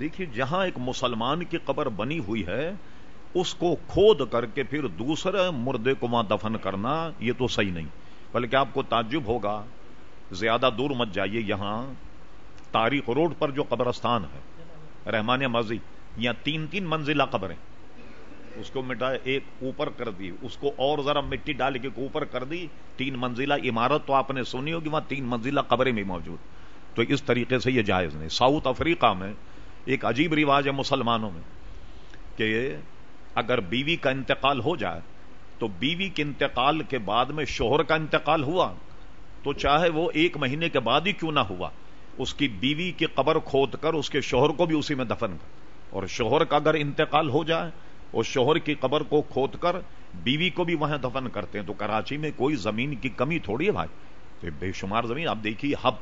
دیکھیے، جہاں ایک مسلمان کی قبر بنی ہوئی ہے، اس کو کھود کر کے پھر دوسرے مردے کو وہاں دفن کرنا، یہ تو صحیح نہیں۔ بلکہ آپ کو تعجب ہوگا، زیادہ دور مت جائیے یہاں۔ تاریخ روڈ پر جو قبرستان ہے، رحمان مسجد یا تین تین منزلہ قبریں۔ اس کو مٹا ایک اوپر کر دی، اس کو اور ذرا مٹی ڈال کے اوپر کر دی۔ تین منزلہ، عمارت تو آپ نے سنی ہوگی، وہاں تین منزلہ قبریں بھی موجود۔ تو اس طریقے سے یہ جائز نہیں۔ ساؤتھ افریقہ میں ایک عجیب رواج ہے مسلمانوں میں کہ اگر بیوی کا انتقال ہو جائے تو بیوی کے انتقال کے بعد میں شوہر کا انتقال ہوا تو چاہے وہ ایک مہینے کے بعد ہی کیوں نہ ہوا، اس کی بیوی کی قبر کھود کر اس کے شوہر کو بھی اسی میں دفن کر۔ اور شوہر کا اگر انتقال ہو جائے اور شوہر کی قبر کو کھود کر بیوی کو بھی وہاں دفن کرتے ہیں تو کراچی میں کوئی زمین کی کمی تھوڑی ہے بھائی۔ بے شمار زمین، آپ دیکھیے ہب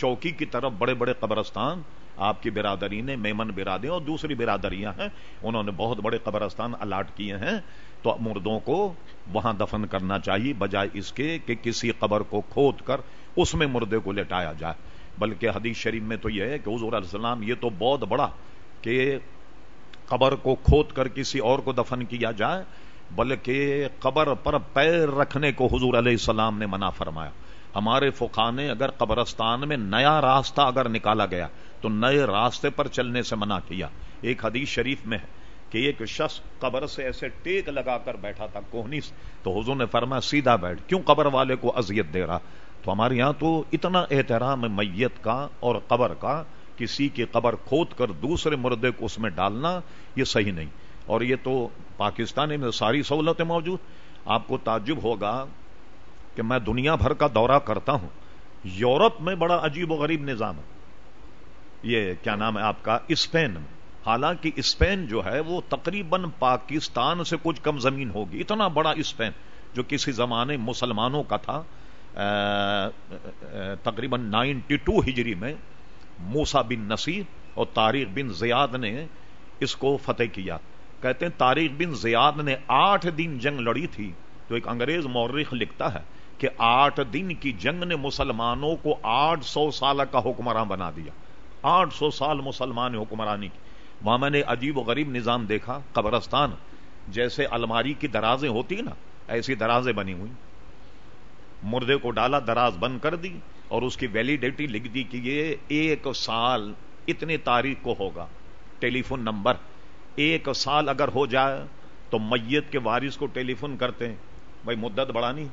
چوکی کی طرف بڑے بڑے قبرستان آپ کی برادری نے میمن برادری اور دوسری برادریاں ہیں۔ انہوں نے بہت بڑے قبرستان الاٹ کیے ہیں۔ تو مردوں کو وہاں دفن کرنا چاہیے، بجائے اس کے کہ کسی قبر کو کھود کر اس میں مردے کو لٹایا جائے۔ بلکہ حدیث شریف میں تو یہ ہے کہ حضور علیہ السلام یہ تو بہت بڑا کہ قبر کو کھود کر کسی اور کو دفن کیا جائے۔ بلکہ قبر پر پیر رکھنے کو حضور علیہ السلام نے منع فرمایا۔ ہمارے فقہ نے اگر قبرستان میں نیا راستہ اگر نکالا گیا تو نئے راستے پر چلنے سے منع کیا۔ ایک حدیث شریف میں ہے کہ ایک شخص قبر سے ایسے ٹیک لگا کر بیٹھا تھا کوہنی سے تو حضور نے فرمایا، سیدھا بیٹھ، کیوں قبر والے کو اذیت دے رہا؟ تو ہمارے یہاں تو اتنا احترام میت کا اور قبر کا، کسی کی قبر کھود کر دوسرے مردے کو اس میں ڈالنا، یہ صحیح نہیں۔ اور یہ تو پاکستان میں ساری سہولتیں موجود۔ آپ کو تعجب ہوگا کہ میں دنیا بھر کا دورہ کرتا ہوں۔ یورپ میں بڑا عجیب و غریب نظام ہے۔ یہ کیا نام ہے آپ کا؟ اسپین۔ میں حالانکہ اسپین جو ہے وہ تقریباً پاکستان سے کچھ کم زمین ہوگی۔ اتنا بڑا اسپین جو کسی زمانے مسلمانوں کا تھا۔ تقریباً نائنٹی ٹو ہجری میں موسا بن نصیر اور تاریخ بن زیاد نے اس کو فتح کیا۔ کہتے ہیں تاریخ بن زیاد نے آٹھ دن جنگ لڑی تھی تو ایک انگریز مورخ لکھتا ہے کہ آٹھ دن کی جنگ نے مسلمانوں کو آٹھ سو سال کا حکمراں بنا دیا۔ آٹھ سو سال مسلمان حکمرانی کی۔ وہاں میں نے عجیب و غریب نظام دیکھا، قبرستان۔ جیسے الماری کی درازیں ہوتی نا، ایسی درازیں بنی ہوئی۔ مردے کو ڈالا، دراز بند کر دی اور اس کی ویلیڈیٹی لکھ دی کہ یہ ایک سال اتنی تاریخ کو ہوگا۔ Telephone number. ایک سال اگر ہو جائے تو میت کے وارث کو ٹیلی فون کرتے ہیں۔ بھائی مدت بڑھانی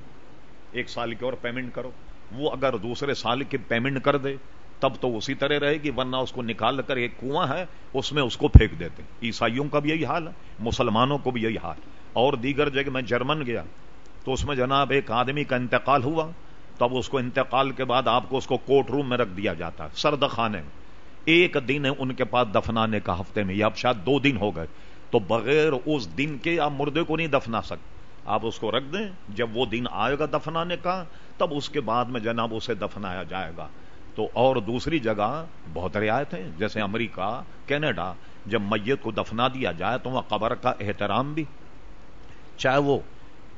ایک سال کی اور پیمنٹ کرو۔ وہ اگر دوسرے سال کی پیمنٹ کر دے، تب تو اسی طرح رہے گی، ورنہ اس کو نکال کر ایک کنواں ہے، اس میں اس کو پھینک دیتے عیسائیوں کا بھی یہی حال ہے، مسلمانوں کو بھی یہی حال۔ اور دیگر جگہ میں جرمن گیا، تو اس میں جناب ایک آدمی کا انتقال ہوا۔ تب اس کو انتقال کے بعد آپ کو اس کو کورٹ روم میں رکھ دیا جاتا ہے، سرد خانے میں۔ ایک دن ہے ان کے پاس دفنانے کا ہفتے میں، یا اب شاید دو دن ہو گئے۔ تو بغیر اس دن کے آپ مردے کو نہیں دفنا سکتے آپ اس کو رکھ دیں۔ جب وہ دن آئے گا دفنانے کا، تب اس کے بعد میں جناب اسے دفنایا جائے گا۔ تو اور دوسری جگہ بہت رعایت ہیں جیسے امریکہ، کینیڈا۔ جب میت کو دفنا دیا جائے تو وہاں قبر کا احترام بھی۔ چاہے وہ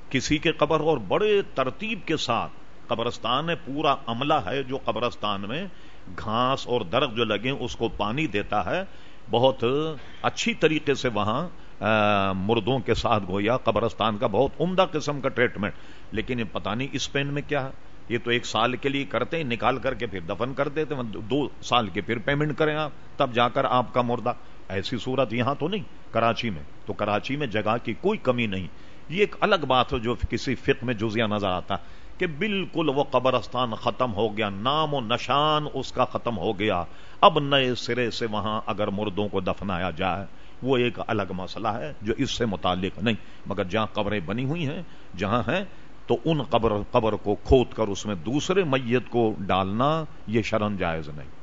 کسی کے قبر اور بڑے ترتیب کے ساتھ، قبرستان میں پورا عملہ ہے جو قبرستان میں گھاس اور درخت جو لگے اس کو پانی دیتا ہے، بہت اچھی طریقے سے وہاں مردوں کے ساتھ گویا قبرستان کا بہت عمدہ قسم کا ٹریٹمنٹ لیکن پتہ نہیں اسپین میں کیا ہے۔ یہ تو ایک سال کے لیے کرتے ہیں، نکال کر کے پھر دفن کر دیتے دو سال کے پھر پیمنٹ کریں آپ، تب جا کر آپ کا مردہ۔ ایسی صورت یہاں تو نہیں، کراچی میں۔ تو کراچی میں جگہ کی کوئی کمی نہیں۔ یہ ایک الگ بات ہے جو کسی فقہ میں جزیا نظر آتا۔ کہ بالکل وہ قبرستان ختم ہو گیا، نام و نشان اس کا ختم ہو گیا۔ اب نئے سرے سے وہاں اگر مردوں کو دفنایا جائے، وہ ایک الگ مسئلہ ہے جو اس سے متعلق نہیں۔ مگر جہاں قبریں بنی ہوئی ہیں، جہاں ہیں، تو ان قبر قبر کو کھود کر اس میں دوسرے میت کو ڈالنا یہ شرم جائز نہیں۔